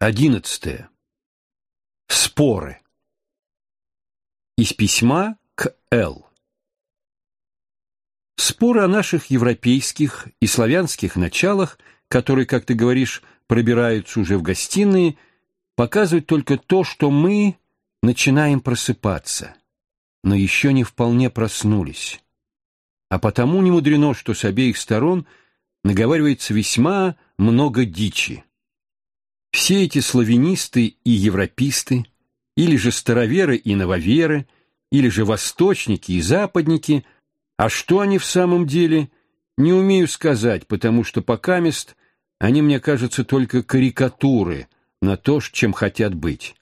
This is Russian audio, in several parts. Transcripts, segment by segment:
Одиннадцатое. Споры. Из письма к Л. Споры о наших европейских и славянских началах, которые, как ты говоришь, пробираются уже в гостиные, показывают только то, что мы начинаем просыпаться, но еще не вполне проснулись. А потому не мудрено, что с обеих сторон наговаривается весьма много дичи. Все эти славянисты и европисты, или же староверы и нововеры, или же восточники и западники, а что они в самом деле, не умею сказать, потому что покамест они, мне кажется, только карикатуры на то, чем хотят быть.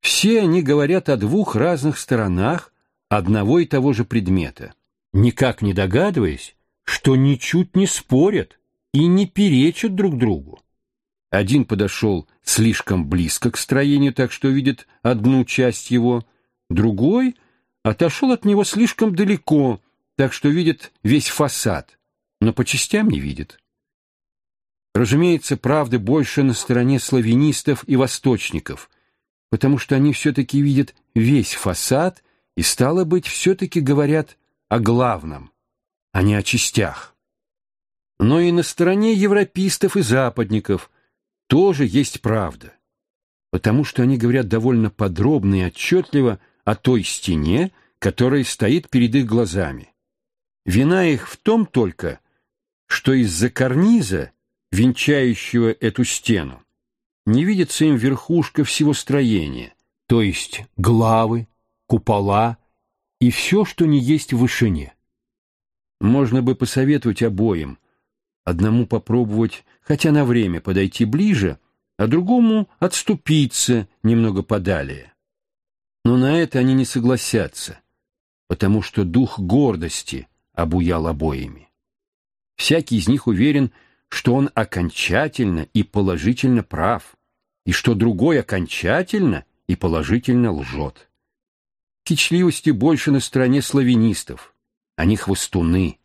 Все они говорят о двух разных сторонах одного и того же предмета, никак не догадываясь, что ничуть не спорят и не перечат друг другу. Один подошел слишком близко к строению, так что видит одну часть его, другой отошел от него слишком далеко, так что видит весь фасад, но по частям не видит. Разумеется, правды больше на стороне славянистов и восточников, потому что они все-таки видят весь фасад и, стало быть, все-таки говорят о главном, а не о частях. Но и на стороне европистов и западников тоже есть правда, потому что они говорят довольно подробно и отчетливо о той стене, которая стоит перед их глазами. Вина их в том только, что из-за карниза, венчающего эту стену, не видится им верхушка всего строения, то есть главы, купола и все, что не есть в вышине. Можно бы посоветовать обоим, одному попробовать хотя на время подойти ближе, а другому отступиться немного подалее. Но на это они не согласятся, потому что дух гордости обуял обоими. Всякий из них уверен, что он окончательно и положительно прав, и что другой окончательно и положительно лжет. Кичливости больше на стороне славянистов, они хвостуны,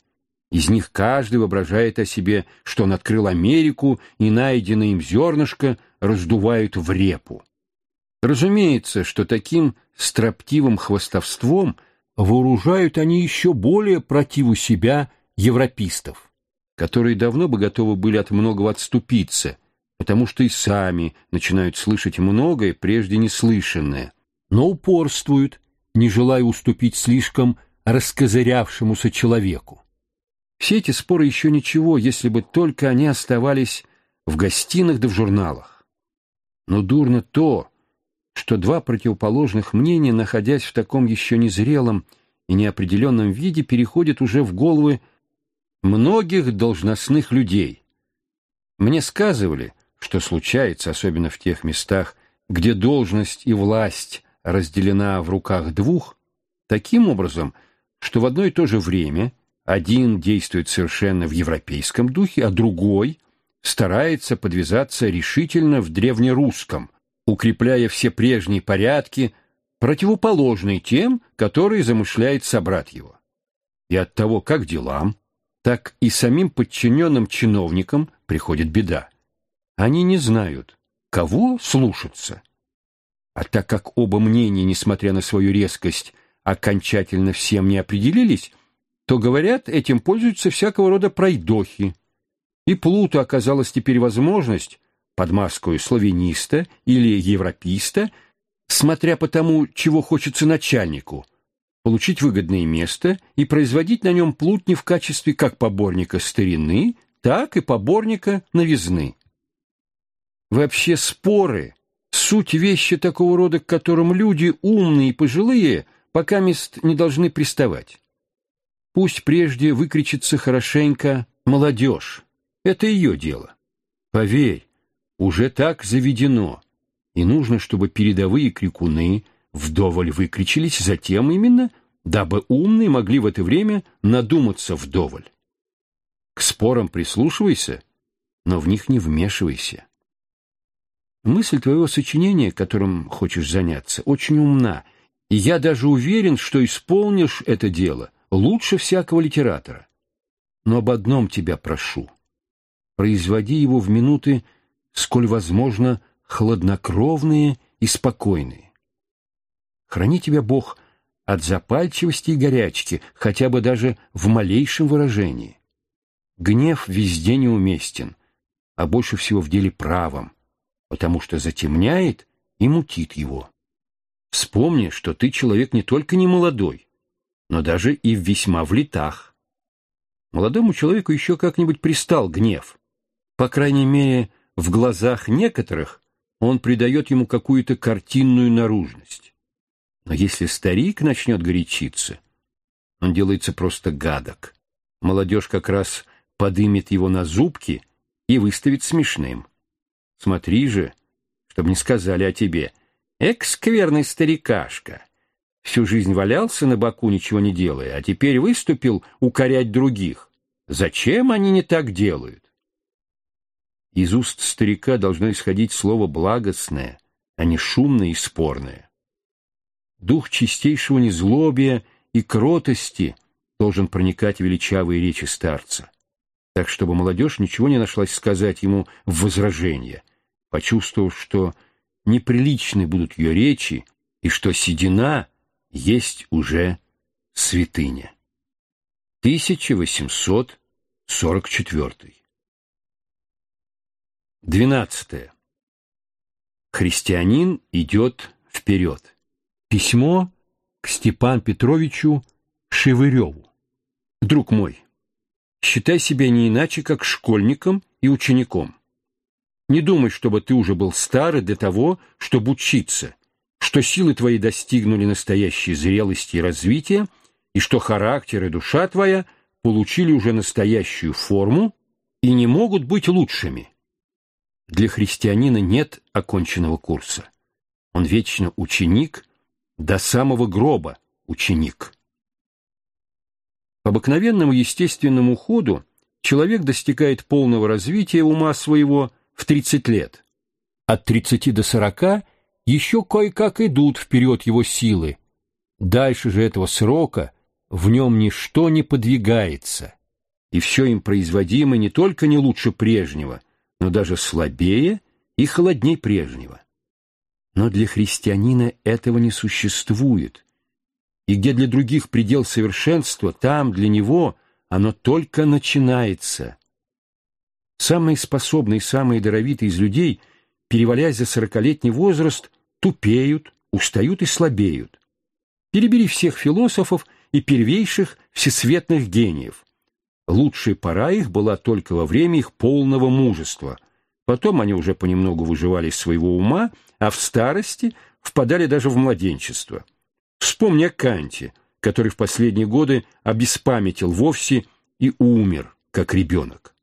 из них каждый воображает о себе, что он открыл Америку, и найденное им зернышко раздувают в репу. Разумеется, что таким строптивым хвостовством вооружают они еще более противу себя европистов, которые давно бы готовы были от многого отступиться, потому что и сами начинают слышать многое, прежде неслышанное, но упорствуют, не желая уступить слишком раскозырявшемуся человеку. Все эти споры еще ничего, если бы только они оставались в гостиных да в журналах. Но дурно то, что два противоположных мнения, находясь в таком еще незрелом и неопределенном виде, переходят уже в головы многих должностных людей. Мне сказывали, что случается, особенно в тех местах, где должность и власть разделена в руках двух, таким образом, что в одно и то же время один действует совершенно в европейском духе, а другой старается подвязаться решительно в древнерусском, укрепляя все прежние порядки, противоположные тем, которые замышляет собрат его. И от того, как делам, так и самим подчиненным чиновникам приходит беда. Они не знают, кого слушаться. А так как оба мнения, несмотря на свою резкость, окончательно всем не определились, то, говорят, этим пользуются всякого рода пройдохи. И Плуту оказалась теперь возможность, под маской славяниста или европиста, смотря по тому, чего хочется начальнику, получить выгодное место и производить на нем плутни в качестве как поборника старины, так и поборника новизны. Вообще споры — суть вещи такого рода, к которым люди умные и пожилые пока мест не должны приставать. Пусть прежде выкричится хорошенько молодежь. Это ее дело. Поверь, уже так заведено. И нужно, чтобы передовые крикуны вдоволь выкричились затем именно, дабы умные могли в это время надуматься вдоволь. К спорам прислушивайся, но в них не вмешивайся. Мысль твоего сочинения, которым хочешь заняться, очень умна, и я даже уверен, что исполнишь это дело — лучше всякого литератора. Но об одном тебя прошу. Производи его в минуты, сколь возможно, хладнокровные и спокойные. Храни тебя Бог от запальчивости и горячки, хотя бы даже в малейшем выражении. Гнев везде неуместен, а больше всего в деле правом, потому что затемняет и мутит его. Вспомни, что ты человек не только не молодой, но даже и весьма в летах. Молодому человеку еще как-нибудь пристал гнев. По крайней мере, в глазах некоторых он придает ему какую-то картинную наружность. Но если старик начнет горячиться, он делается просто гадок. Молодежь как раз подымет его на зубки и выставит смешным. Смотри же, чтобы не сказали о тебе. Эк, скверный старикашка. Всю жизнь валялся на боку, ничего не делая, а теперь выступил укорять других. Зачем они не так делают? Из уст старика должно исходить слово благостное, а не шумное и спорное. Дух чистейшего незлобия и кротости должен проникать в величавые речи старца, так чтобы молодежь ничего не нашлась сказать ему в возражение, почувствовав, что неприличны будут ее речи и что седина есть уже святыня. 1844 12. Христианин идет вперед. Письмо к Степан Петровичу Шевыреву. Друг мой, считай себя не иначе, как школьником и учеником. Не думай, чтобы ты уже был старый для того, чтобы учиться, что силы твои достигнули настоящей зрелости и развития, и что характер и душа твоя получили уже настоящую форму и не могут быть лучшими. Для христианина нет оконченного курса. Он вечно ученик, до самого гроба ученик. По обыкновенному естественному ходу человек достигает полного развития ума своего в 30 лет. От 30 до 40 еще кое-как идут вперед его силы. Дальше же этого срока в нем ничто не подвигается, и все им производимо не только не лучше прежнего – но даже слабее и холодней прежнего. Но для христианина этого не существует. И где для других предел совершенства, там для него оно только начинается. Самые способные самые даровитые из людей, перевалясь за сорокалетний возраст, тупеют, устают и слабеют. Перебери всех философов и первейших всесветных гениев. Лучшая пора их была только во время их полного мужества. Потом они уже понемногу выживали из своего ума, а в старости впадали даже в младенчество. Вспомни о Канте, который в последние годы обеспамятил вовсе и умер, как ребенок.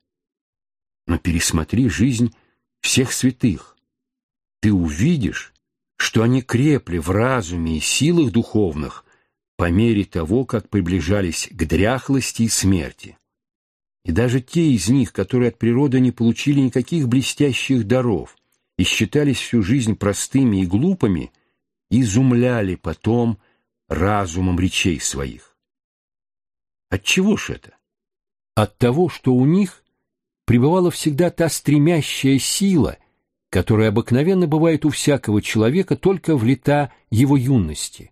Но пересмотри жизнь всех святых. Ты увидишь, что они крепли в разуме и силах духовных по мере того, как приближались к дряхлости и смерти. И даже те из них, которые от природы не получили никаких блестящих даров и считались всю жизнь простыми и глупыми, изумляли потом разумом речей своих. От чего ж это? От того, что у них пребывала всегда та стремящая сила, которая обыкновенно бывает у всякого человека только в лета его юности,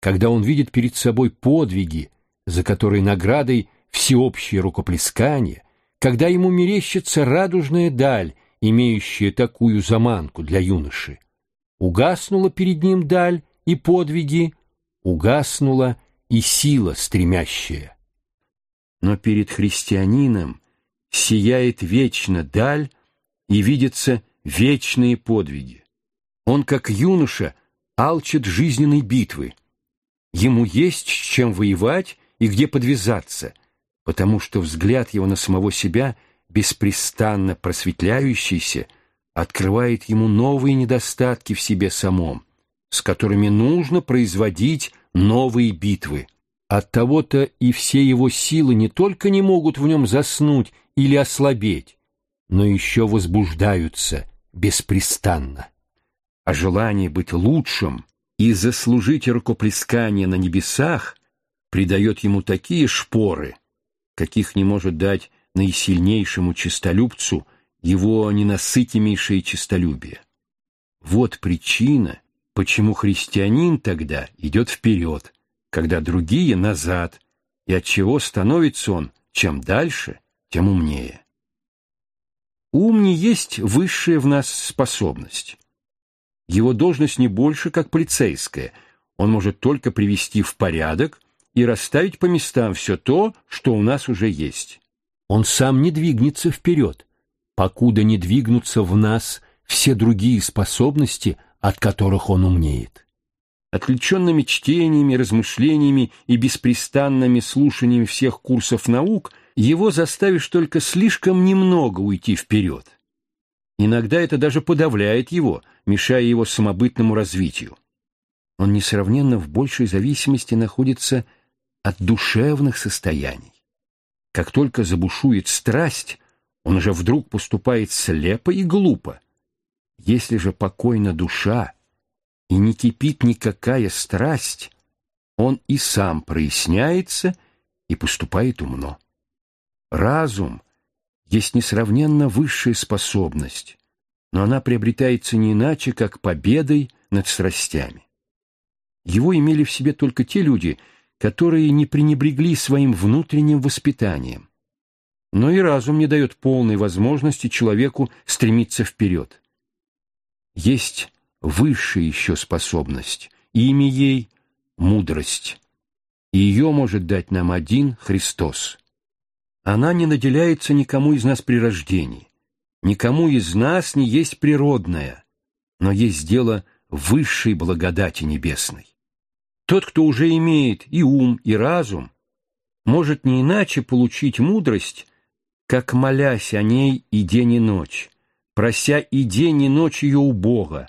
когда он видит перед собой подвиги, за которые наградой – всеобщее рукоплескание, когда ему мерещится радужная даль, имеющая такую заманку для юноши. Угаснула перед ним даль и подвиги, угаснула и сила стремящая. Но перед христианином сияет вечно даль и видятся вечные подвиги. Он, как юноша, алчит жизненной битвы. Ему есть с чем воевать и где подвязаться — потому что взгляд его на самого себя, беспрестанно просветляющийся, открывает ему новые недостатки в себе самом, с которыми нужно производить новые битвы. От того-то и все его силы не только не могут в нем заснуть или ослабеть, но еще возбуждаются беспрестанно. А желание быть лучшим и заслужить рукоплескание на небесах придает ему такие шпоры — каких не может дать наисильнейшему честолюбцу его ненасытимейшее честолюбие. Вот причина, почему христианин тогда идет вперед, когда другие назад, и от чего становится он чем дальше, тем умнее. Ум не есть высшая в нас способность. Его должность не больше, как полицейская. Он может только привести в порядок и расставить по местам все то, что у нас уже есть. Он сам не двигнется вперед, покуда не двигнутся в нас все другие способности, от которых он умнеет. Отвлеченными чтениями, размышлениями и беспрестанными слушаниями всех курсов наук его заставишь только слишком немного уйти вперед. Иногда это даже подавляет его, мешая его самобытному развитию. Он несравненно в большей зависимости находится от душевных состояний. Как только забушует страсть, он уже вдруг поступает слепо и глупо. Если же покойна душа и не кипит никакая страсть, он и сам проясняется и поступает умно. Разум есть несравненно высшая способность, но она приобретается не иначе, как победой над страстями. Его имели в себе только те люди, которые не пренебрегли своим внутренним воспитанием. Но и разум не дает полной возможности человеку стремиться вперед. Есть высшая еще способность, имя ей — мудрость. Ее может дать нам один Христос. Она не наделяется никому из нас при рождении. Никому из нас не есть природная, но есть дело высшей благодати небесной. Тот, кто уже имеет и ум, и разум, может не иначе получить мудрость, как молясь о ней и день и ночь, прося и день и ночь ее у Бога,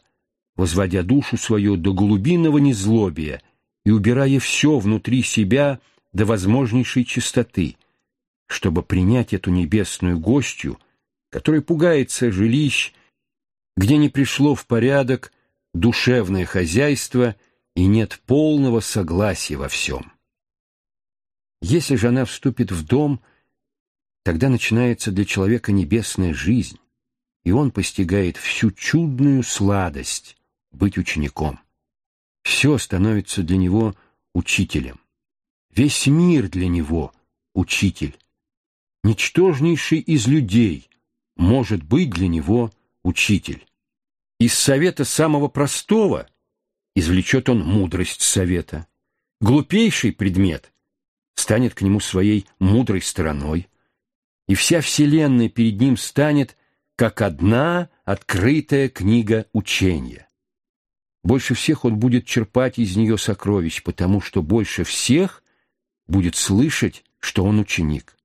возводя душу свою до глубинного незлобия и убирая все внутри себя до возможнейшей чистоты, чтобы принять эту небесную гостью, которая пугается жилищ, где не пришло в порядок душевное хозяйство и нет полного согласия во всем. Если же она вступит в дом, тогда начинается для человека небесная жизнь, и он постигает всю чудную сладость быть учеником. Все становится для него учителем. Весь мир для него — учитель ничтожнейший из людей может быть для него учитель. Из совета самого простого извлечет он мудрость совета. Глупейший предмет станет к нему своей мудрой стороной, и вся вселенная перед ним станет как одна открытая книга учения. Больше всех он будет черпать из нее сокровищ, потому что больше всех будет слышать, что он ученик.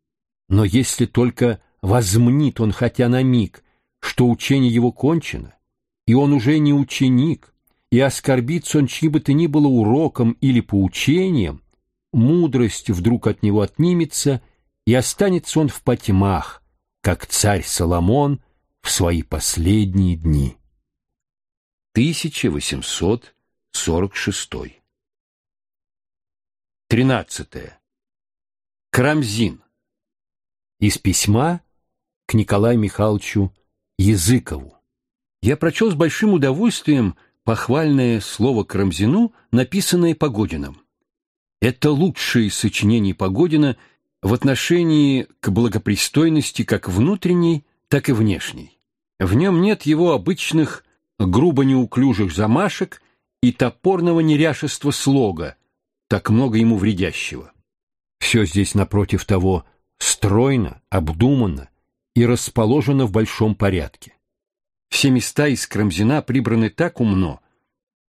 Но если только возмнит он хотя на миг, что учение его кончено, и он уже не ученик, и оскорбится он чьи бы то ни было уроком или поучением, мудрость вдруг от него отнимется, и останется он в потьмах, как царь Соломон в свои последние дни. 1846 13. Крамзин из письма к Николаю Михайловичу Языкову. Я прочел с большим удовольствием похвальное слово Карамзину, написанное Погодиным. Это лучшее сочинение Погодина в отношении к благопристойности как внутренней, так и внешней. В нем нет его обычных грубо неуклюжих замашек и топорного неряшества слога, так много ему вредящего. Все здесь напротив того – стройно, обдуманно и расположено в большом порядке. Все места из Крамзина прибраны так умно,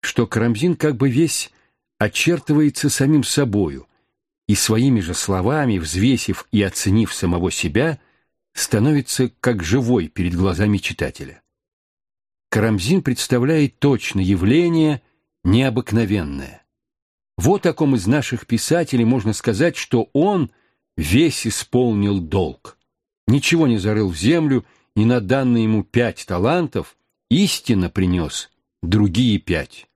что Крамзин как бы весь очертывается самим собою и своими же словами, взвесив и оценив самого себя, становится как живой перед глазами читателя. Карамзин представляет точно явление необыкновенное. Вот о ком из наших писателей можно сказать, что он — весь исполнил долг. Ничего не зарыл в землю, и на данные ему пять талантов истинно принес другие пять.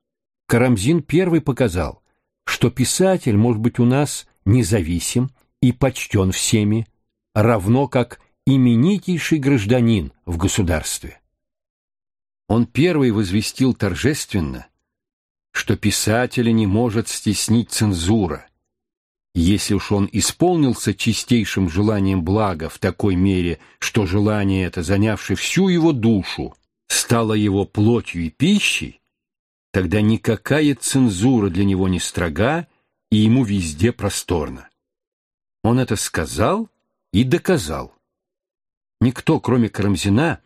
Карамзин первый показал, что писатель может быть у нас независим и почтен всеми, равно как именитейший гражданин в государстве. Он первый возвестил торжественно, что писателя не может стеснить цензура. Если уж он исполнился чистейшим желанием блага в такой мере, что желание это, занявшее всю его душу, стало его плотью и пищей, тогда никакая цензура для него не строга, и ему везде просторно. Он это сказал и доказал. Никто, кроме Карамзина,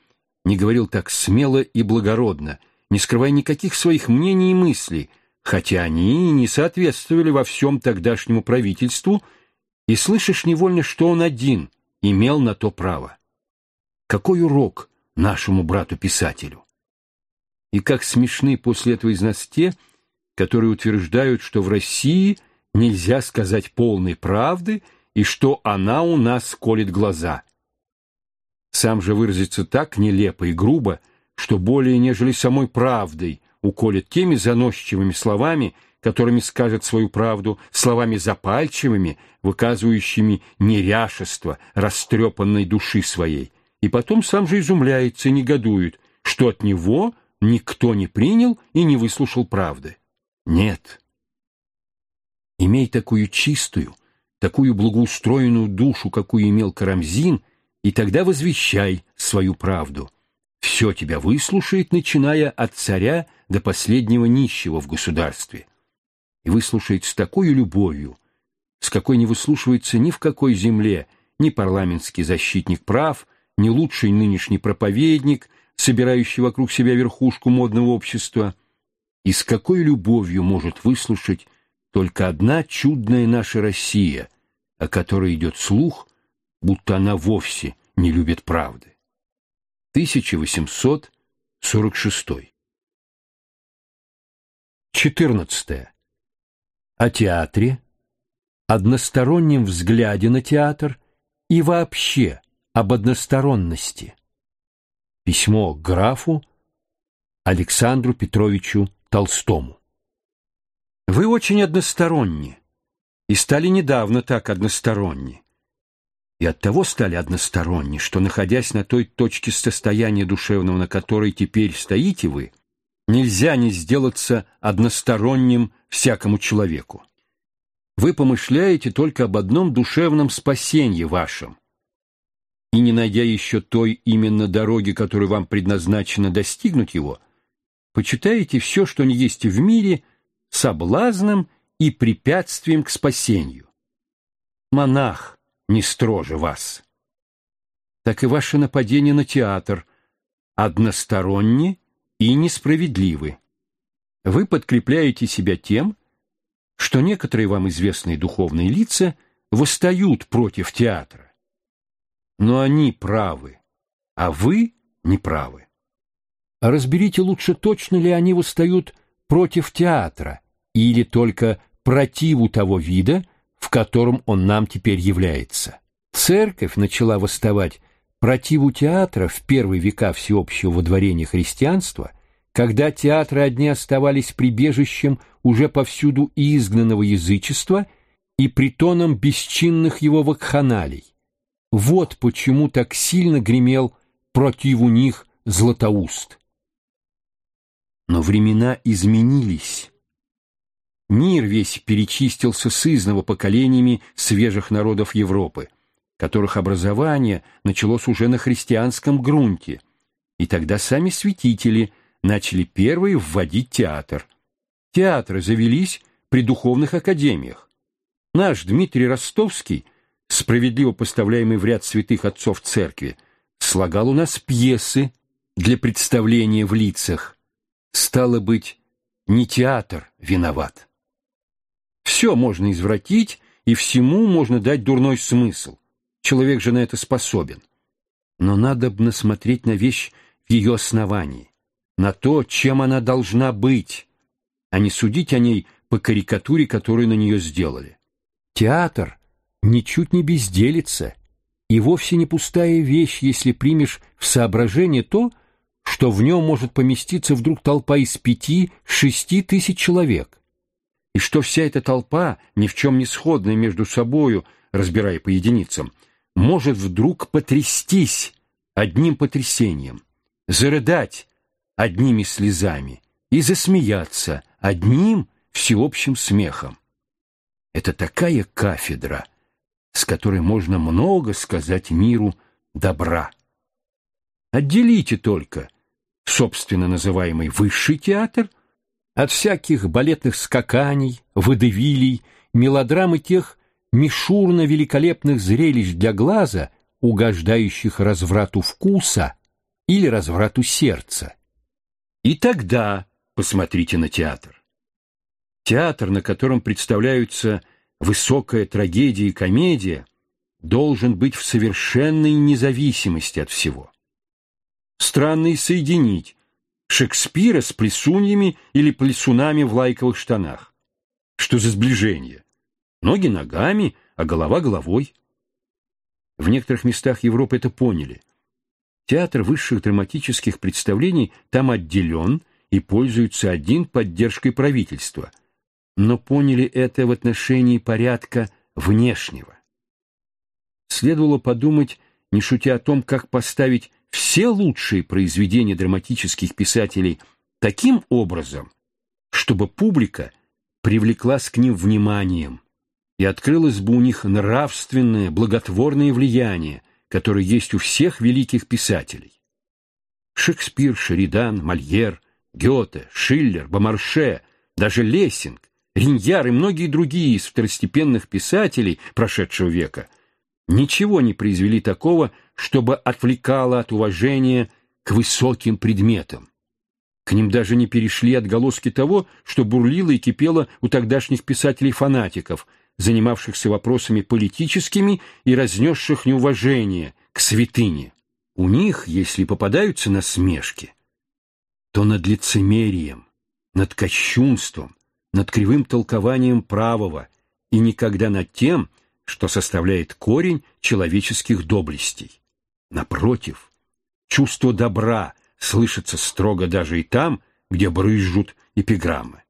не говорил так смело и благородно, не скрывая никаких своих мнений и мыслей, хотя они не соответствовали во всем тогдашнему правительству, и слышишь невольно, что он один имел на то право. Какой урок нашему брату-писателю? И как смешны после этого из нас те, которые утверждают, что в России нельзя сказать полной правды и что она у нас колет глаза. Сам же выразится так нелепо и грубо, что более нежели самой правдой уколет теми заносчивыми словами, которыми скажет свою правду, словами запальчивыми, выказывающими неряшество растрепанной души своей, и потом сам же изумляется и негодует, что от него никто не принял и не выслушал правды. Нет. Имей такую чистую, такую благоустроенную душу, какую имел Карамзин, и тогда возвещай свою правду. Все тебя выслушает, начиная от царя до последнего нищего в государстве. И выслушает с такой любовью, с какой не выслушивается ни в какой земле ни парламентский защитник прав, ни лучший нынешний проповедник, собирающий вокруг себя верхушку модного общества, и с какой любовью может выслушать только одна чудная наша Россия, о которой идет слух, будто она вовсе не любит правды. 1846. 14. О театре, одностороннем взгляде на театр и вообще об односторонности. Письмо графу Александру Петровичу Толстому. Вы очень односторонни, и стали недавно так односторонни и оттого стали односторонни, что, находясь на той точке состояния душевного, на которой теперь стоите вы, нельзя не сделаться односторонним всякому человеку. Вы помышляете только об одном душевном спасении вашем, и, не найдя еще той именно дороги, которую вам предназначено достигнуть его, почитаете все, что не есть в мире, соблазном и препятствием к спасению. Монах, не строже вас. Так и ваше нападение на театр односторонне и несправедливы. Вы подкрепляете себя тем, что некоторые вам известные духовные лица восстают против театра. Но они правы, а вы не правы. Разберите лучше, точно ли они восстают против театра или только противу того вида, в котором он нам теперь является. Церковь начала восставать противу театра в первые века всеобщего водворения христианства, когда театры одни оставались прибежищем уже повсюду изгнанного язычества и притоном бесчинных его вакханалий. Вот почему так сильно гремел противу них Златоуст. Но времена изменились, Мир весь перечистился сызново поколениями свежих народов Европы, которых образование началось уже на христианском грунте, и тогда сами святители начали первые вводить театр. Театры завелись при духовных академиях. Наш Дмитрий Ростовский, справедливо поставляемый в ряд святых отцов церкви, слагал у нас пьесы для представления в лицах. Стало быть, не театр виноват. Все можно извратить, и всему можно дать дурной смысл. Человек же на это способен. Но надо бы насмотреть на вещь в ее основании, на то, чем она должна быть, а не судить о ней по карикатуре, которую на нее сделали. Театр ничуть не безделится и вовсе не пустая вещь, если примешь в соображение то, что в нем может поместиться вдруг толпа из пяти-шести тысяч человек и что вся эта толпа, ни в чем не сходная между собою, разбирая по единицам, может вдруг потрястись одним потрясением, зарыдать одними слезами и засмеяться одним всеобщим смехом. Это такая кафедра, с которой можно много сказать миру добра. Отделите только собственно называемый высший театр от всяких балетных скаканий, водевилей, мелодрам и тех мишурно-великолепных зрелищ для глаза, угождающих разврату вкуса или разврату сердца. И тогда посмотрите на театр. Театр, на котором представляются высокая трагедия и комедия, должен быть в совершенной независимости от всего. Странно и соединить Шекспира с плесуньями или плесунами в лайковых штанах. Что за сближение? Ноги ногами, а голова головой. В некоторых местах Европы это поняли. Театр высших драматических представлений там отделен и пользуется один поддержкой правительства. Но поняли это в отношении порядка внешнего. Следовало подумать, не шутя о том, как поставить все лучшие произведения драматических писателей таким образом, чтобы публика привлеклась к ним вниманием, и открылось бы у них нравственное, благотворное влияние, которое есть у всех великих писателей. Шекспир, Шеридан, Мольер, Гёте, Шиллер, Бомарше, даже Лессинг, Риньяр и многие другие из второстепенных писателей прошедшего века ничего не произвели такого, чтобы отвлекало от уважения к высоким предметам. К ним даже не перешли отголоски того, что бурлило и кипело у тогдашних писателей-фанатиков – занимавшихся вопросами политическими и разнесших неуважение к святыне. У них, если попадаются насмешки, то над лицемерием, над кощунством, над кривым толкованием правого и никогда над тем, что составляет корень человеческих доблестей. Напротив, чувство добра слышится строго даже и там, где брызжут эпиграммы.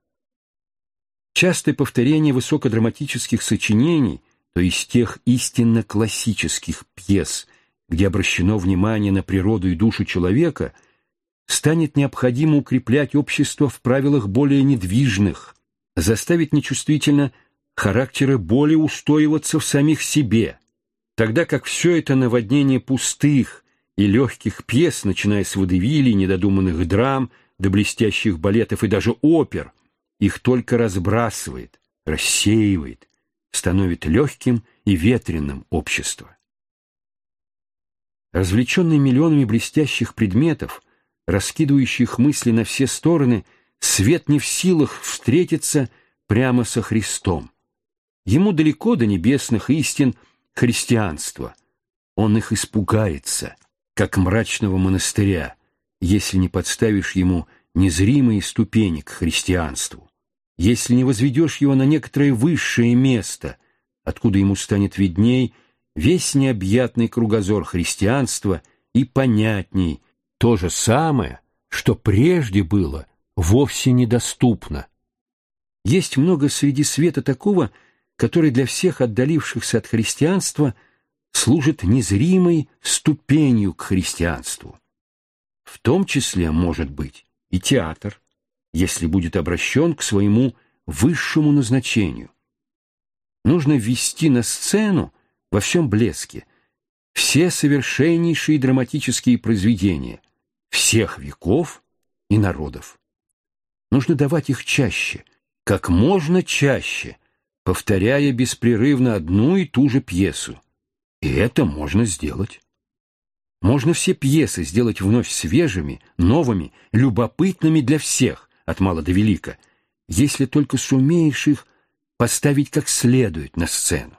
Частое повторение высокодраматических сочинений, то есть тех истинно классических пьес, где обращено внимание на природу и душу человека, станет необходимо укреплять общество в правилах более недвижных, заставить нечувствительно характеры более устоиваться в самих себе, тогда как все это наводнение пустых и легких пьес, начиная с водевилей, недодуманных драм, до блестящих балетов и даже опер – их только разбрасывает, рассеивает, становит легким и ветреным общество. Развлеченный миллионами блестящих предметов, раскидывающих мысли на все стороны, свет не в силах встретиться прямо со Христом. Ему далеко до небесных истин христианства. Он их испугается, как мрачного монастыря, если не подставишь ему незримые ступени к христианству если не возведешь его на некоторое высшее место, откуда ему станет видней весь необъятный кругозор христианства и понятней то же самое, что прежде было вовсе недоступно. Есть много среди света такого, который для всех отдалившихся от христианства служит незримой ступенью к христианству. В том числе, может быть, и театр, если будет обращен к своему высшему назначению. Нужно ввести на сцену во всем блеске все совершеннейшие драматические произведения всех веков и народов. Нужно давать их чаще, как можно чаще, повторяя беспрерывно одну и ту же пьесу. И это можно сделать. Можно все пьесы сделать вновь свежими, новыми, любопытными для всех, от мала до велика, если только сумеешь их поставить как следует на сцену.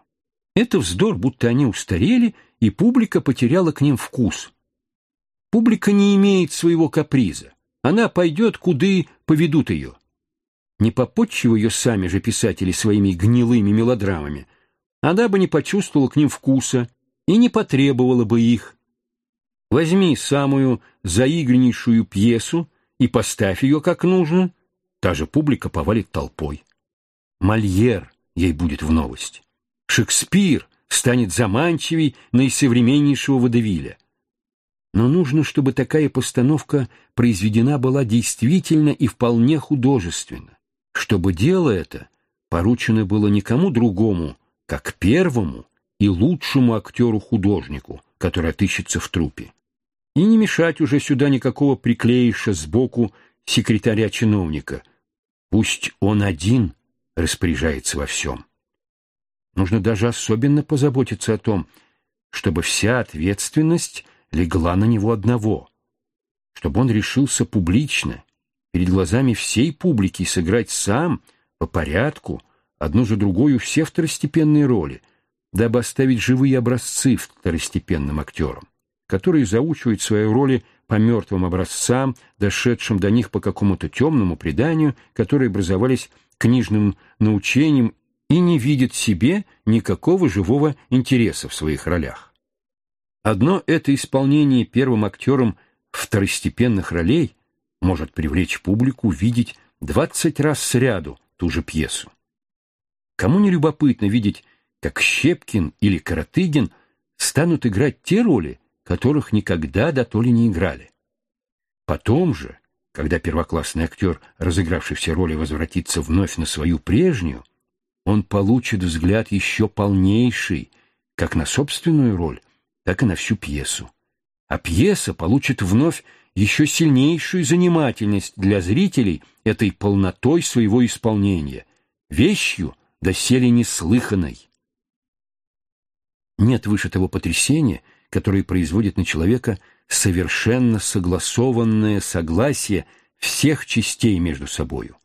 Это вздор, будто они устарели, и публика потеряла к ним вкус. Публика не имеет своего каприза. Она пойдет, куды поведут ее. Не попотчивая ее сами же писатели своими гнилыми мелодрамами, она бы не почувствовала к ним вкуса и не потребовала бы их. Возьми самую заигреннейшую пьесу и поставь ее как нужно, та же публика повалит толпой. Мольер ей будет в новость. Шекспир станет заманчивей наисовременнейшего водевиля. Но нужно, чтобы такая постановка произведена была действительно и вполне художественно, чтобы дело это поручено было никому другому, как первому и лучшему актеру-художнику, который отыщется в трупе. И не мешать уже сюда никакого приклеиша сбоку секретаря-чиновника. Пусть он один распоряжается во всем. Нужно даже особенно позаботиться о том, чтобы вся ответственность легла на него одного, чтобы он решился публично, перед глазами всей публики сыграть сам, по порядку, одну за другой все второстепенные роли, дабы оставить живые образцы второстепенным актерам, которые заучивают свои роли по мертвым образцам, дошедшим до них по какому-то темному преданию, которые образовались книжным научением и не видят себе никакого живого интереса в своих ролях. Одно это исполнение первым актером второстепенных ролей может привлечь публику видеть двадцать раз сряду ту же пьесу. Кому не любопытно видеть, как Щепкин или Каратыгин станут играть те роли, которых никогда до то ли не играли. Потом же, когда первоклассный актер, разыгравший все роли, возвратится вновь на свою прежнюю, он получит взгляд еще полнейший, как на собственную роль, так и на всю пьесу. А пьеса получит вновь еще сильнейшую занимательность для зрителей этой полнотой своего исполнения, вещью доселе неслыханной. Нет выше того потрясения, которое производит на человека совершенно согласованное согласие всех частей между собою,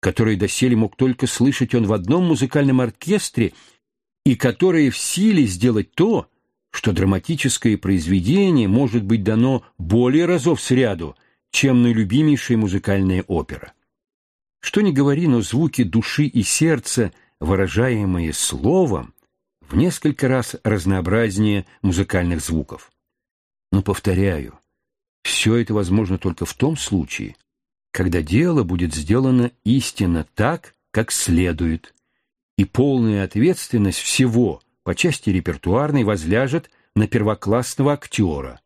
которое доселе мог только слышать он в одном музыкальном оркестре и которое в силе сделать то, что драматическое произведение может быть дано более разов сряду, чем наилюбимейшая музыкальная опера. Что ни говори, но звуки души и сердца, выражаемые словом, в несколько раз разнообразнее музыкальных звуков. Но, повторяю, все это возможно только в том случае, когда дело будет сделано истинно так, как следует, и полная ответственность всего – по части репертуарной возляжет на первоклассного актера.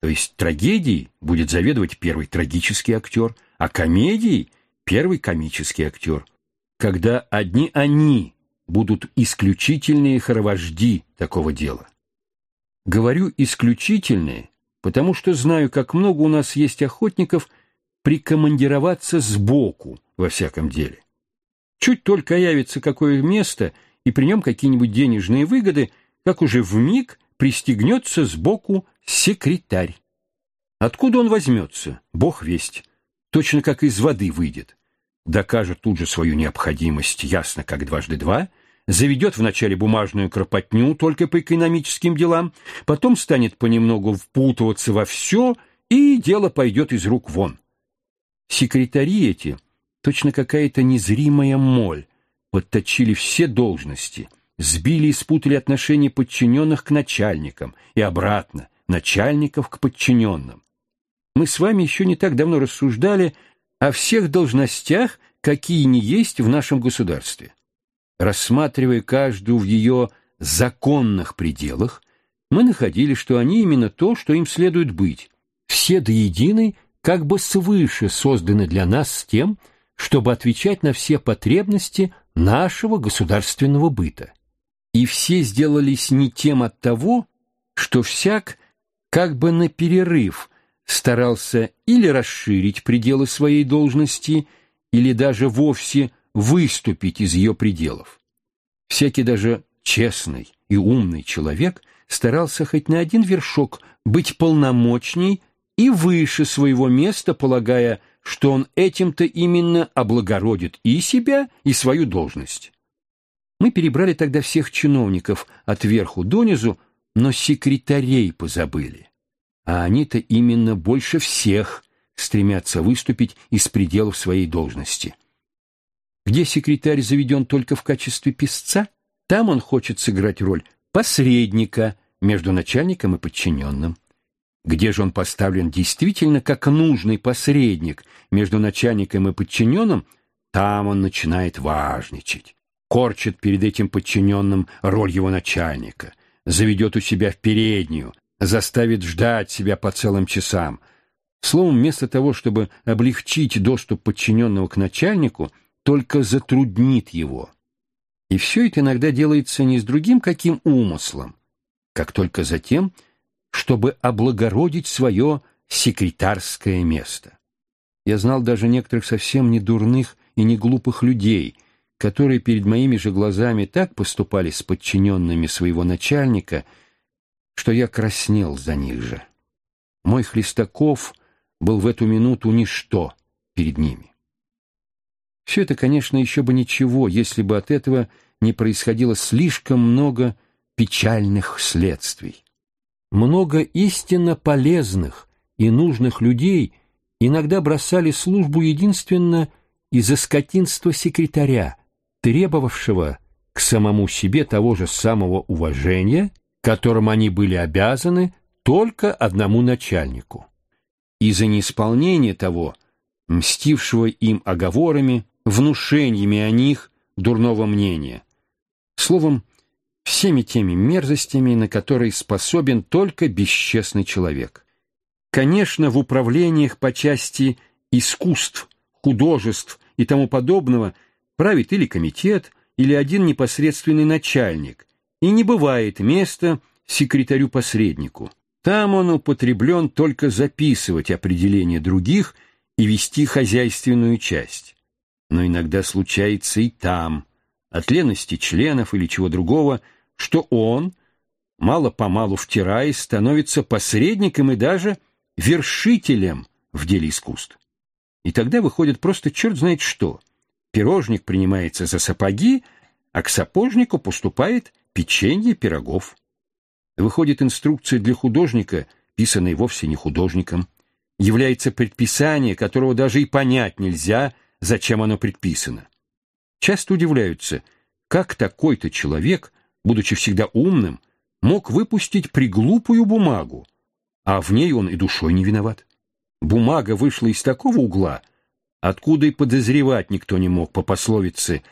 То есть трагедией будет заведовать первый трагический актер, а комедией — первый комический актер. Когда одни они будут исключительные хоровожди такого дела. Говорю «исключительные», потому что знаю, как много у нас есть охотников прикомандироваться сбоку во всяком деле. Чуть только явится какое место — и при нем какие-нибудь денежные выгоды, как уже в миг пристегнется сбоку секретарь. Откуда он возьмется? Бог весть. Точно как из воды выйдет. Докажет тут же свою необходимость, ясно как дважды два, заведет вначале бумажную кропотню только по экономическим делам, потом станет понемногу впутываться во все, и дело пойдет из рук вон. Секретари эти — точно какая-то незримая моль, подточили все должности, сбили и спутали отношения подчиненных к начальникам и обратно, начальников к подчиненным. Мы с вами еще не так давно рассуждали о всех должностях, какие не есть в нашем государстве. Рассматривая каждую в ее законных пределах, мы находили, что они именно то, что им следует быть. Все до единой как бы свыше созданы для нас с тем, чтобы отвечать на все потребности нашего государственного быта. И все сделались не тем от того, что всяк как бы на перерыв старался или расширить пределы своей должности, или даже вовсе выступить из ее пределов. Всякий даже честный и умный человек старался хоть на один вершок быть полномочней и выше своего места, полагая, что он этим-то именно облагородит и себя, и свою должность. Мы перебрали тогда всех чиновников от верху донизу, но секретарей позабыли. А они-то именно больше всех стремятся выступить из пределов своей должности. Где секретарь заведен только в качестве писца, там он хочет сыграть роль посредника между начальником и подчиненным. Где же он поставлен действительно как нужный посредник между начальником и подчиненным, там он начинает важничать, корчит перед этим подчиненным роль его начальника, заведет у себя в переднюю, заставит ждать себя по целым часам. Словом, вместо того, чтобы облегчить доступ подчиненного к начальнику, только затруднит его. И все это иногда делается не с другим каким умыслом, как только за тем, чтобы облагородить свое секретарское место. Я знал даже некоторых совсем не дурных и не глупых людей, которые перед моими же глазами так поступали с подчиненными своего начальника, что я краснел за них же. Мой Хлестаков был в эту минуту ничто перед ними. Все это, конечно, еще бы ничего, если бы от этого не происходило слишком много печальных следствий. Много истинно полезных и нужных людей иногда бросали службу единственно из-за скотинства секретаря, требовавшего к самому себе того же самого уважения, которым они были обязаны только одному начальнику. Из-за неисполнения того, мстившего им оговорами, внушениями о них дурного мнения. Словом, всеми теми мерзостями, на которые способен только бесчестный человек. Конечно, в управлениях по части искусств, художеств и тому подобного правит или комитет, или один непосредственный начальник, и не бывает места секретарю-посреднику. Там он употреблен только записывать определения других и вести хозяйственную часть. Но иногда случается и там, от лености членов или чего другого, что он, мало-помалу втираясь, становится посредником и даже вершителем в деле искусств. И тогда выходит просто черт знает что. Пирожник принимается за сапоги, а к сапожнику поступает печенье пирогов. Выходит инструкция для художника, писанная вовсе не художником. Является предписание, которого даже и понять нельзя, зачем оно предписано. Часто удивляются, как такой-то человек, будучи всегда умным, мог выпустить приглупую бумагу, а в ней он и душой не виноват. Бумага вышла из такого угла, откуда и подозревать никто не мог по пословице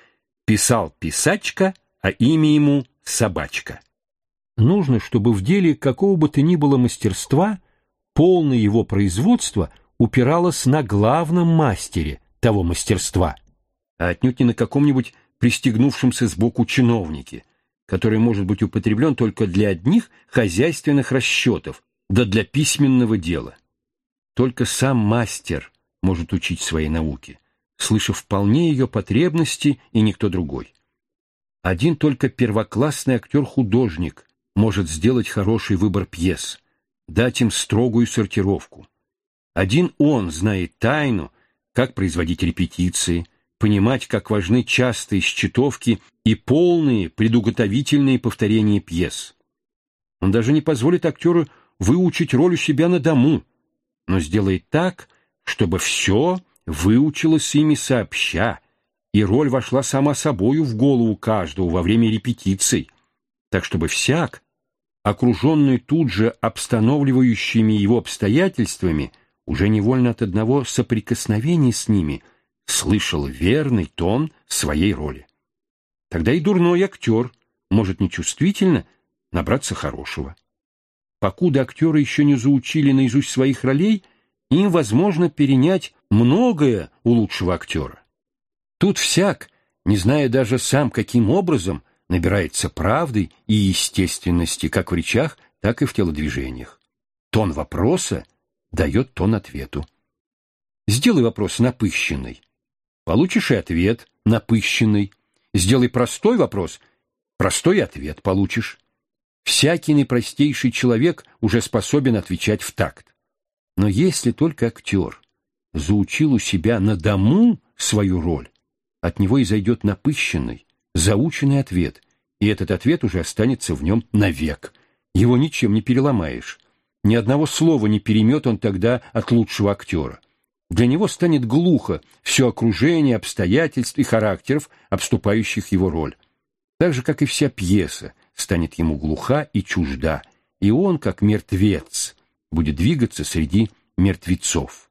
«писал писачка, а имя ему собачка». Нужно, чтобы в деле какого бы то ни было мастерства полное его производство упиралось на главном мастере того мастерства, а отнюдь не на каком-нибудь пристегнувшемся сбоку чиновнике, который может быть употреблен только для одних хозяйственных расчетов, да для письменного дела. Только сам мастер может учить своей науке, слыша вполне ее потребности и никто другой. Один только первоклассный актер-художник может сделать хороший выбор пьес, дать им строгую сортировку. Один он знает тайну, как производить репетиции, понимать, как важны частые счетовки и полные предуготовительные повторения пьес. Он даже не позволит актеру выучить роль у себя на дому, но сделает так, чтобы все выучилось ими сообща, и роль вошла сама собою в голову каждого во время репетиций, так чтобы всяк, окруженный тут же обстановливающими его обстоятельствами, уже невольно от одного соприкосновения с ними слышал верный тон своей роли. Тогда и дурной актер может нечувствительно набраться хорошего. Покуда актеры еще не заучили наизусть своих ролей, им возможно перенять многое у лучшего актера. Тут всяк, не зная даже сам, каким образом, набирается правды и естественности как в речах, так и в телодвижениях. Тон вопроса дает тон ответу. Сделай вопрос напыщенный. Получишь и ответ напыщенный. Сделай простой вопрос, простой ответ получишь. Всякий наипростейший человек уже способен отвечать в такт. Но если только актер заучил у себя на дому свою роль, от него и зайдет напыщенный, заученный ответ, и этот ответ уже останется в нем навек. Его ничем не переломаешь. Ни одного слова не перемет он тогда от лучшего актера. Для него станет глухо все окружение, обстоятельств и характеров, обступающих его роль. Так же, как и вся пьеса, станет ему глуха и чужда, и он, как мертвец, будет двигаться среди мертвецов.